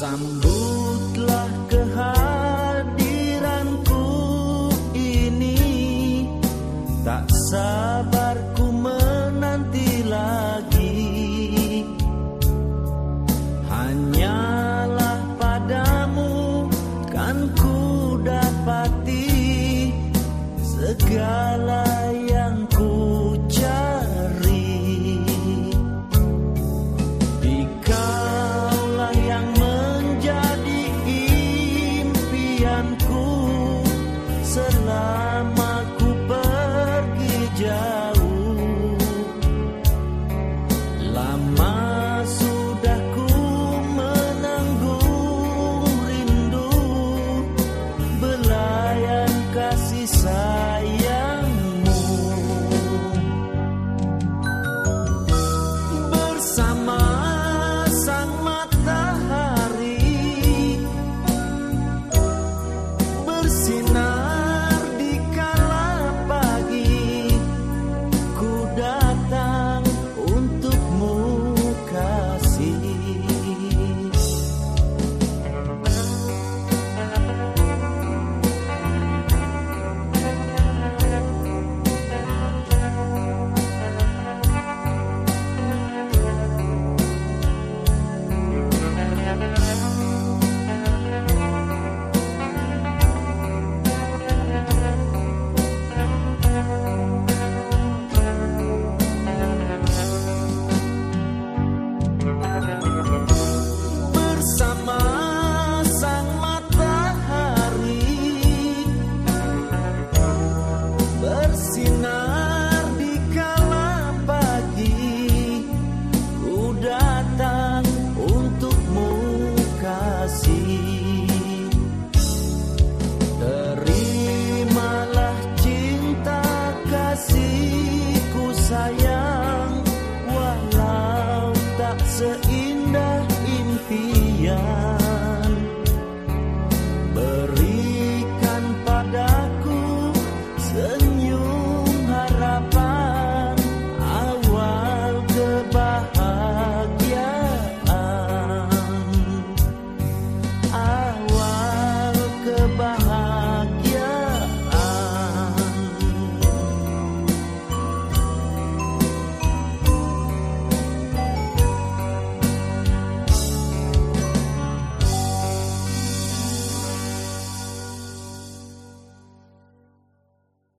Sambutlah kehadiranku ini. Tak sabar ku menanti lagi. Hanyalah padamu kan ku dapati Segala yang ku sayang walau tak seimbang